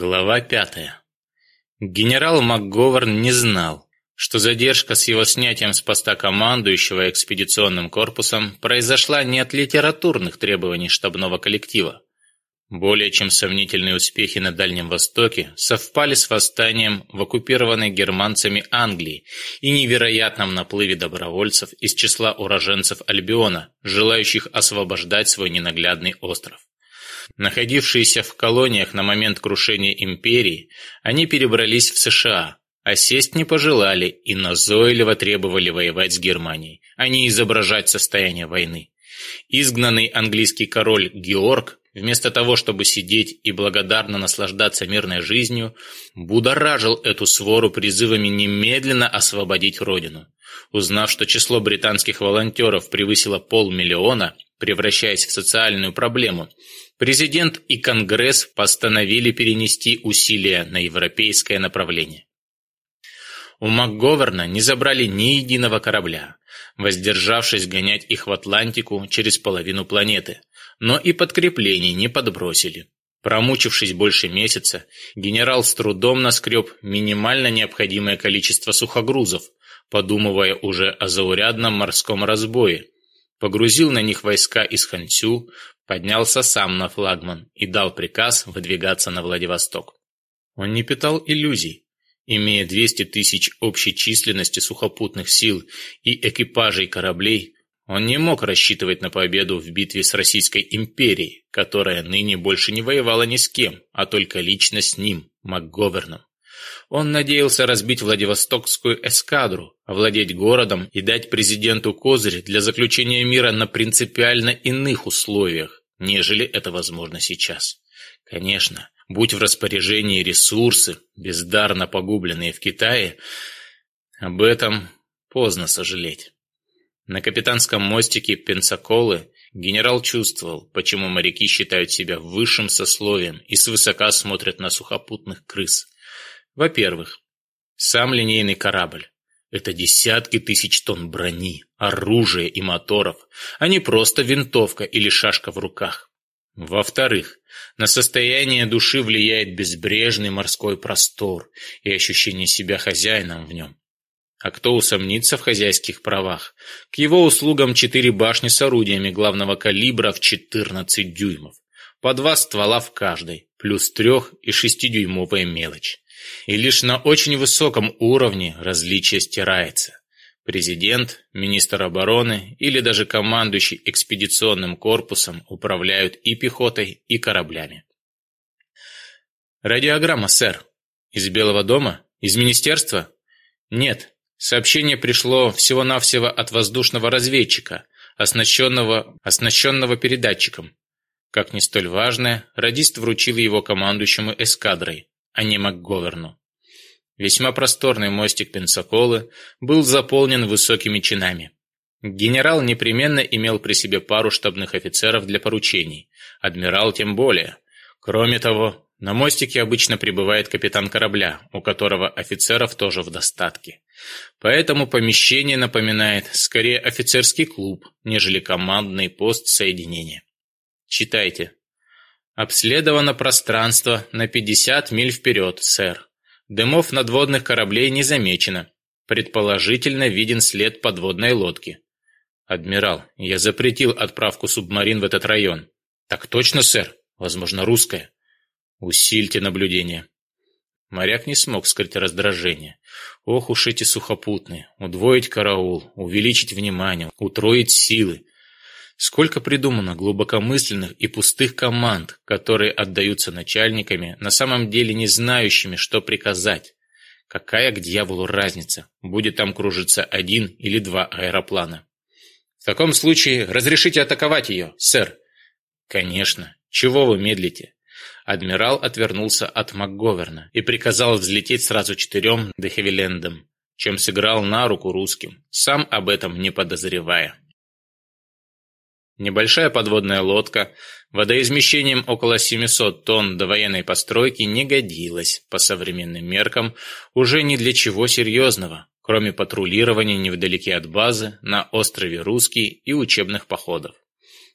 Глава пятая. Генерал МакГоверн не знал, что задержка с его снятием с поста командующего экспедиционным корпусом произошла не от литературных требований штабного коллектива. Более чем сомнительные успехи на Дальнем Востоке совпали с восстанием в оккупированной германцами Англии и невероятном наплыве добровольцев из числа уроженцев Альбиона, желающих освобождать свой ненаглядный остров. Находившиеся в колониях на момент крушения империи, они перебрались в США, а сесть не пожелали и назойливо требовали воевать с Германией, а не изображать состояние войны. Изгнанный английский король Георг, вместо того, чтобы сидеть и благодарно наслаждаться мирной жизнью, будоражил эту свору призывами немедленно освободить родину. Узнав, что число британских волонтеров превысило полмиллиона, превращаясь в социальную проблему, президент и Конгресс постановили перенести усилия на европейское направление. У МакГоверна не забрали ни единого корабля, воздержавшись гонять их в Атлантику через половину планеты, но и подкреплений не подбросили. Промучившись больше месяца, генерал с трудом наскреб минимально необходимое количество сухогрузов, подумывая уже о заурядном морском разбое – погрузил на них войска из Ханчу, поднялся сам на флагман и дал приказ выдвигаться на Владивосток. Он не питал иллюзий. Имея 200 тысяч общей численности сухопутных сил и экипажей кораблей, он не мог рассчитывать на победу в битве с Российской империей, которая ныне больше не воевала ни с кем, а только лично с ним, МакГоверном. Он надеялся разбить Владивостокскую эскадру, овладеть городом и дать президенту козырь для заключения мира на принципиально иных условиях, нежели это возможно сейчас. Конечно, будь в распоряжении ресурсы, бездарно погубленные в Китае, об этом поздно сожалеть. На капитанском мостике Пенсаколы генерал чувствовал, почему моряки считают себя высшим сословием и свысока смотрят на сухопутных крыс – во-первых, сам линейный корабль. Это десятки тысяч тонн брони, оружия и моторов, а не просто винтовка или шашка в руках. Во-вторых, на состояние души влияет безбрежный морской простор и ощущение себя хозяином в нем. А кто усомнится в хозяйских правах? К его услугам четыре башни с орудиями главного калибра в 14 дюймов, по два ствола в каждой, плюс трех- и шестидюймовая мелочь. И лишь на очень высоком уровне различие стирается. Президент, министр обороны или даже командующий экспедиционным корпусом управляют и пехотой, и кораблями. «Радиограмма, сэр. Из Белого дома? Из министерства?» «Нет. Сообщение пришло всего-навсего от воздушного разведчика, оснащенного, оснащенного передатчиком. Как не столь важное, радист вручил его командующему эскадрой, а не МакГоверну. Весьма просторный мостик Пенсаколы был заполнен высокими чинами. Генерал непременно имел при себе пару штабных офицеров для поручений, адмирал тем более. Кроме того, на мостике обычно прибывает капитан корабля, у которого офицеров тоже в достатке. Поэтому помещение напоминает скорее офицерский клуб, нежели командный пост соединения. Читайте, Обследовано пространство на 50 миль вперед, сэр. Дымов надводных кораблей не замечено. Предположительно виден след подводной лодки. Адмирал, я запретил отправку субмарин в этот район. Так точно, сэр. Возможно, русская. Усильте наблюдение. Моряк не смог скрыть раздражение. Ох уж эти сухопутные. Удвоить караул, увеличить внимание, утроить силы. Сколько придумано глубокомысленных и пустых команд, которые отдаются начальниками, на самом деле не знающими, что приказать. Какая к дьяволу разница, будет там кружиться один или два аэроплана? В таком случае разрешите атаковать ее, сэр. Конечно. Чего вы медлите? Адмирал отвернулся от МакГоверна и приказал взлететь сразу четырем Дехевилендам, чем сыграл на руку русским, сам об этом не подозревая. Небольшая подводная лодка водоизмещением около 700 тонн до военной постройки не годилась, по современным меркам, уже ни для чего серьезного, кроме патрулирования невдалеке от базы, на острове Русский и учебных походов.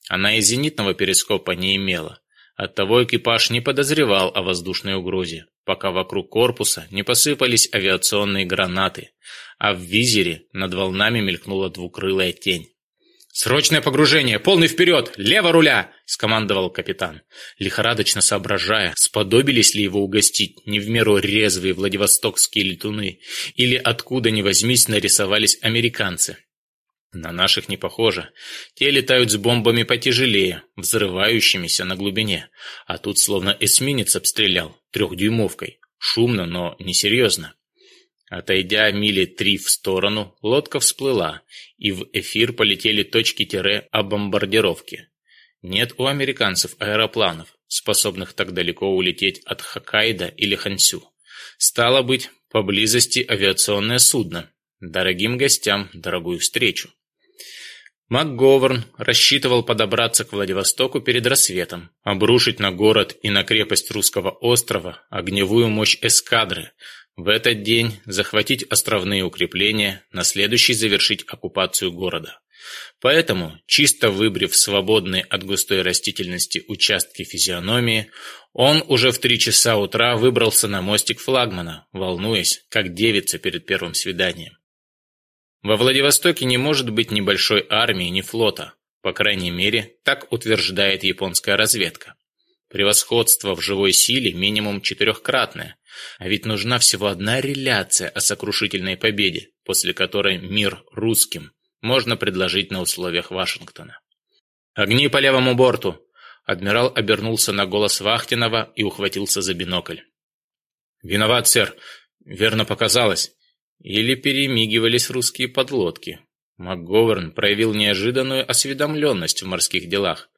Она и зенитного перископа не имела. Оттого экипаж не подозревал о воздушной угрозе, пока вокруг корпуса не посыпались авиационные гранаты, а в визере над волнами мелькнула двукрылая тень. «Срочное погружение! Полный вперед! Лево руля!» – скомандовал капитан, лихорадочно соображая, сподобились ли его угостить не в меру резвые владивостокские летуны или откуда ни возьмись нарисовались американцы. На наших не похоже. Те летают с бомбами потяжелее, взрывающимися на глубине. А тут словно эсминец обстрелял, трехдюймовкой. Шумно, но несерьезно. А отойдя мили три в сторону, лодка всплыла, и в эфир полетели точки тире о бомбардировке. Нет у американцев аэропланов, способных так далеко улететь от Хоккайдо или Хансю. Стало быть, поблизости авиационное судно. Дорогим гостям дорогую встречу. МакГоверн рассчитывал подобраться к Владивостоку перед рассветом, обрушить на город и на крепость русского острова огневую мощь эскадры, в этот день захватить островные укрепления, на следующий завершить оккупацию города. Поэтому, чисто выбрив свободные от густой растительности участки физиономии, он уже в три часа утра выбрался на мостик флагмана, волнуясь, как девица перед первым свиданием. Во Владивостоке не может быть ни большой армии, ни флота. По крайней мере, так утверждает японская разведка. Превосходство в живой силе минимум четырехкратное. А ведь нужна всего одна реляция о сокрушительной победе, после которой мир русским можно предложить на условиях Вашингтона. «Огни по левому борту!» Адмирал обернулся на голос Вахтинова и ухватился за бинокль. «Виноват, сэр. Верно показалось. Или перемигивались русские подлодки». МакГоверн проявил неожиданную осведомленность в морских делах.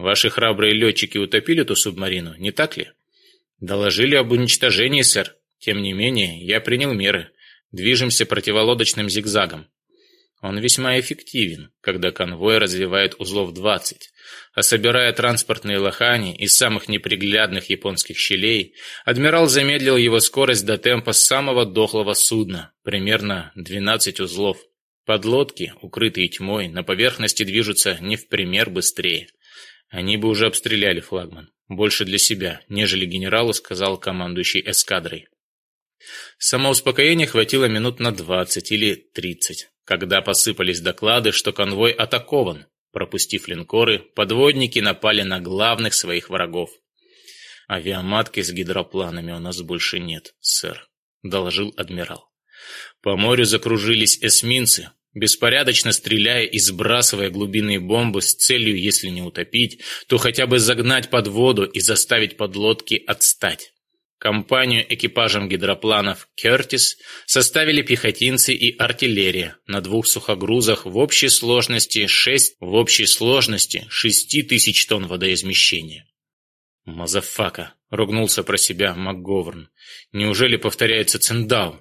Ваши храбрые летчики утопили ту субмарину, не так ли? Доложили об уничтожении, сэр. Тем не менее, я принял меры. Движемся противолодочным зигзагом. Он весьма эффективен, когда конвой развивает узлов 20, а собирая транспортные лохани из самых неприглядных японских щелей, адмирал замедлил его скорость до темпа самого дохлого судна, примерно 12 узлов. Подлодки, укрытые тьмой, на поверхности движутся не в пример быстрее – они бы уже обстреляли флагман. Больше для себя, нежели генералу сказал командующий эскадрой. Самоуспокоения хватило минут на двадцать или тридцать, когда посыпались доклады, что конвой атакован. Пропустив линкоры, подводники напали на главных своих врагов. «Авиаматки с гидропланами у нас больше нет, сэр», — доложил адмирал. По морю закружились эсминцы, беспорядочно стреляя и сбрасывая глубинные бомбы с целью, если не утопить, то хотя бы загнать под воду и заставить подлодки отстать. Компанию экипажем гидропланов «Кертис» составили пехотинцы и артиллерия на двух сухогрузах в общей сложности 6, в общей сложности 6 тысяч тонн водоизмещения. «Motherfucker!» — ругнулся про себя МакГоверн. «Неужели повторяется Циндау?»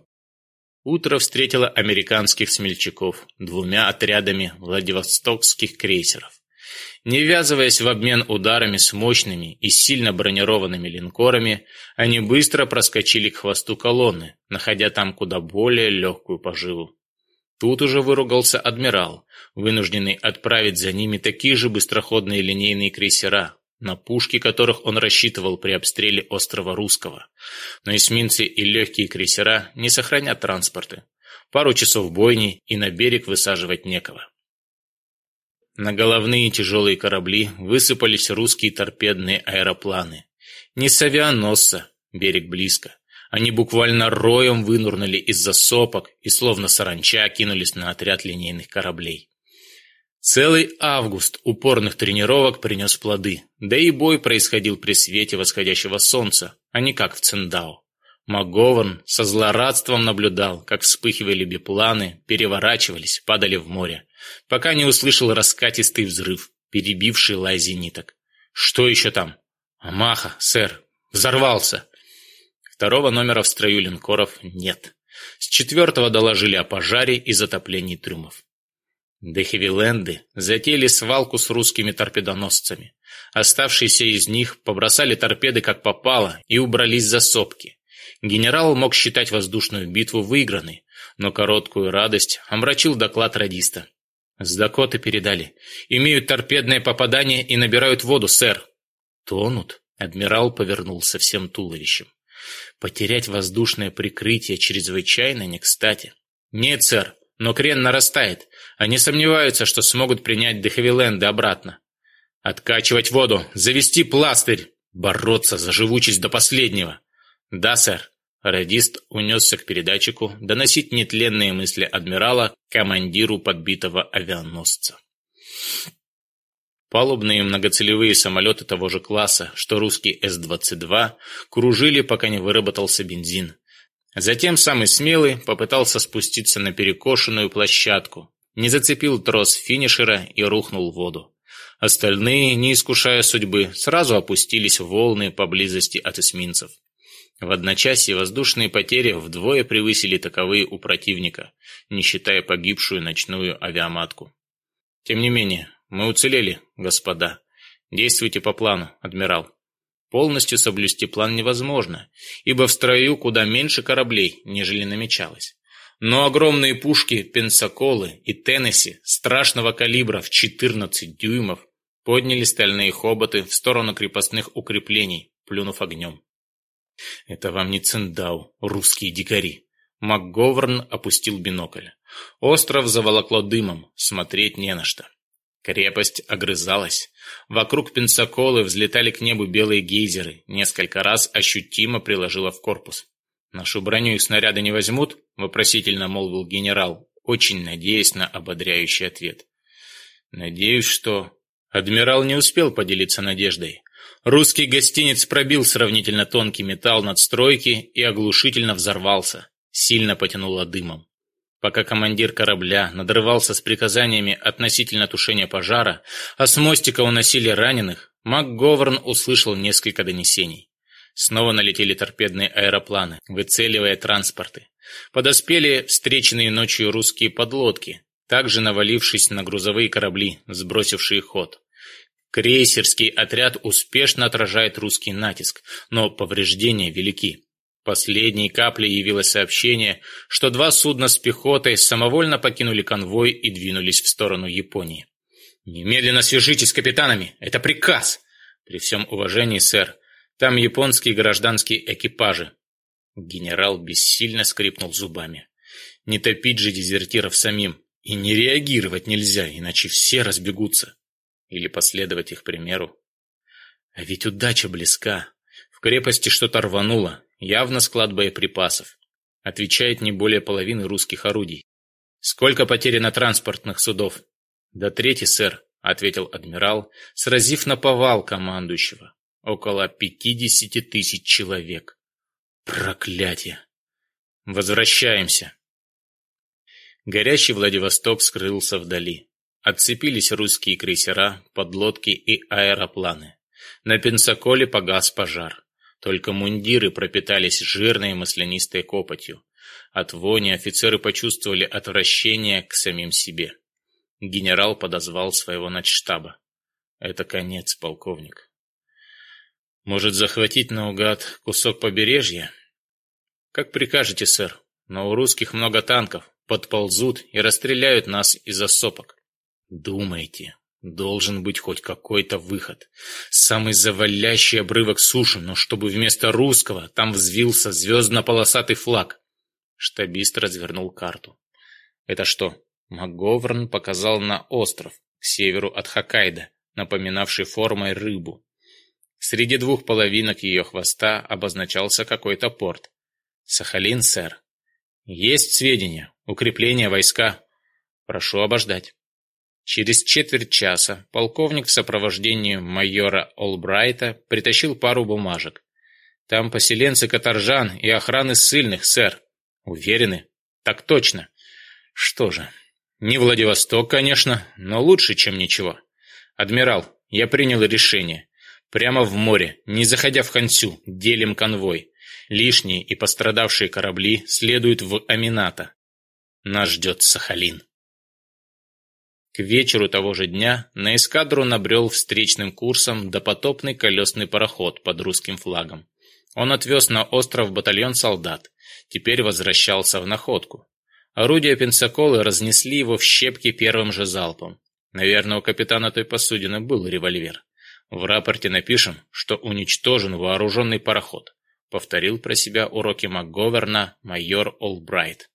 Утро встретило американских смельчаков двумя отрядами владивостокских крейсеров. Не ввязываясь в обмен ударами с мощными и сильно бронированными линкорами, они быстро проскочили к хвосту колонны, находя там куда более легкую поживу. Тут уже выругался адмирал, вынужденный отправить за ними такие же быстроходные линейные крейсера, на пушки которых он рассчитывал при обстреле острова Русского. Но эсминцы и легкие крейсера не сохранят транспорты. Пару часов бойни и на берег высаживать некого. На головные тяжелые корабли высыпались русские торпедные аэропланы. Не с авианосца, берег близко. Они буквально роем вынурнули из-за сопок и словно саранча кинулись на отряд линейных кораблей. Целый август упорных тренировок принес плоды, да и бой происходил при свете восходящего солнца, а не как в Циндао. МакГовern со злорадством наблюдал, как вспыхивали бипланы, переворачивались, падали в море, пока не услышал раскатистый взрыв, перебивший лай зениток. «Что еще там?» «Амаха, сэр! Взорвался!» Второго номера в строю линкоров нет. С четвертого доложили о пожаре и затоплении трюмов. Дехевиленды затеяли свалку с русскими торпедоносцами. Оставшиеся из них побросали торпеды как попало и убрались за сопки. Генерал мог считать воздушную битву выигранной, но короткую радость омрачил доклад радиста. «С Дакоты передали. Имеют торпедное попадание и набирают воду, сэр». «Тонут?» — адмирал повернулся всем туловищем. «Потерять воздушное прикрытие чрезвычайно не кстати». «Нет, сэр, но крен нарастает. Они сомневаются, что смогут принять Дехавиленды обратно. Откачивать воду, завести пластырь, бороться за живучесть до последнего. Да, сэр. Радист унесся к передатчику, доносить нетленные мысли адмирала командиру подбитого авианосца. Палубные многоцелевые самолеты того же класса, что русский С-22, кружили, пока не выработался бензин. Затем самый смелый попытался спуститься на перекошенную площадку, не зацепил трос финишера и рухнул в воду. Остальные, не искушая судьбы, сразу опустились в волны поблизости от эсминцев. В одночасье воздушные потери вдвое превысили таковые у противника, не считая погибшую ночную авиаматку. Тем не менее, мы уцелели, господа. Действуйте по плану, адмирал. Полностью соблюсти план невозможно, ибо в строю куда меньше кораблей, нежели намечалось. Но огромные пушки Пенсаколы и Теннесси страшного калибра в 14 дюймов подняли стальные хоботы в сторону крепостных укреплений, плюнув огнем. «Это вам не Циндау, русские дикари!» МакГоверн опустил бинокль. Остров заволокло дымом, смотреть не на что. Крепость огрызалась. Вокруг Пенсаколы взлетали к небу белые гейзеры. Несколько раз ощутимо приложила в корпус. «Нашу броню их снаряды не возьмут?» – вопросительно молвил генерал, очень надеясь на ободряющий ответ. «Надеюсь, что...» Адмирал не успел поделиться надеждой. Русский гостиниц пробил сравнительно тонкий металл надстройки и оглушительно взорвался. Сильно потянуло дымом пока командир корабля надрывался с приказаниями относительно тушения пожара, а с мостика уносили раненых, МакГоверн услышал несколько донесений. Снова налетели торпедные аэропланы, выцеливая транспорты. Подоспели встреченные ночью русские подлодки, также навалившись на грузовые корабли, сбросившие ход. Крейсерский отряд успешно отражает русский натиск, но повреждения велики. Последней каплей явилось сообщение, что два судна с пехотой самовольно покинули конвой и двинулись в сторону Японии. «Немедленно свяжитесь с капитанами! Это приказ!» «При всем уважении, сэр, там японские гражданские экипажи». Генерал бессильно скрипнул зубами. «Не топить же дезертиров самим! И не реагировать нельзя, иначе все разбегутся!» «Или последовать их примеру!» «А ведь удача близка!» В крепости что-то рвануло, Явно склад боеприпасов. Отвечает не более половины русских орудий. Сколько потеряно транспортных судов? До трети, сэр, ответил адмирал, сразив на повал командующего. Около пятидесяти тысяч человек. Проклятие! Возвращаемся. Горящий Владивосток скрылся вдали. Отцепились русские крейсера, подлодки и аэропланы. На Пенсаколе погас пожар. Только мундиры пропитались жирной маслянистой копотью. От вони офицеры почувствовали отвращение к самим себе. Генерал подозвал своего начштаба. «Это конец, полковник. Может, захватить наугад кусок побережья?» «Как прикажете, сэр, но у русских много танков, подползут и расстреляют нас из-за сопок». «Думайте», Должен быть хоть какой-то выход. Самый завалящий обрывок суши, но чтобы вместо русского там взвился звездно-полосатый флаг. Штабист развернул карту. Это что? МакГоверн показал на остров, к северу от Хоккайдо, напоминавший формой рыбу. Среди двух половинок ее хвоста обозначался какой-то порт. «Сахалин, сэр. Есть сведения. Укрепление войска. Прошу обождать». Через четверть часа полковник в сопровождении майора Олбрайта притащил пару бумажек. «Там поселенцы каторжан и охраны ссыльных, сэр». «Уверены?» «Так точно». «Что же, не Владивосток, конечно, но лучше, чем ничего». «Адмирал, я принял решение. Прямо в море, не заходя в Хансю, делим конвой. Лишние и пострадавшие корабли следуют в Амината. Нас ждет Сахалин». К вечеру того же дня на эскадру набрел встречным курсом допотопный колесный пароход под русским флагом. Он отвез на остров батальон солдат, теперь возвращался в находку. Орудия Пенсаколы разнесли его в щепки первым же залпом. Наверное, у капитана той посудины был револьвер. В рапорте напишем, что уничтожен вооруженный пароход, повторил про себя уроки МакГоверна майор Олбрайт.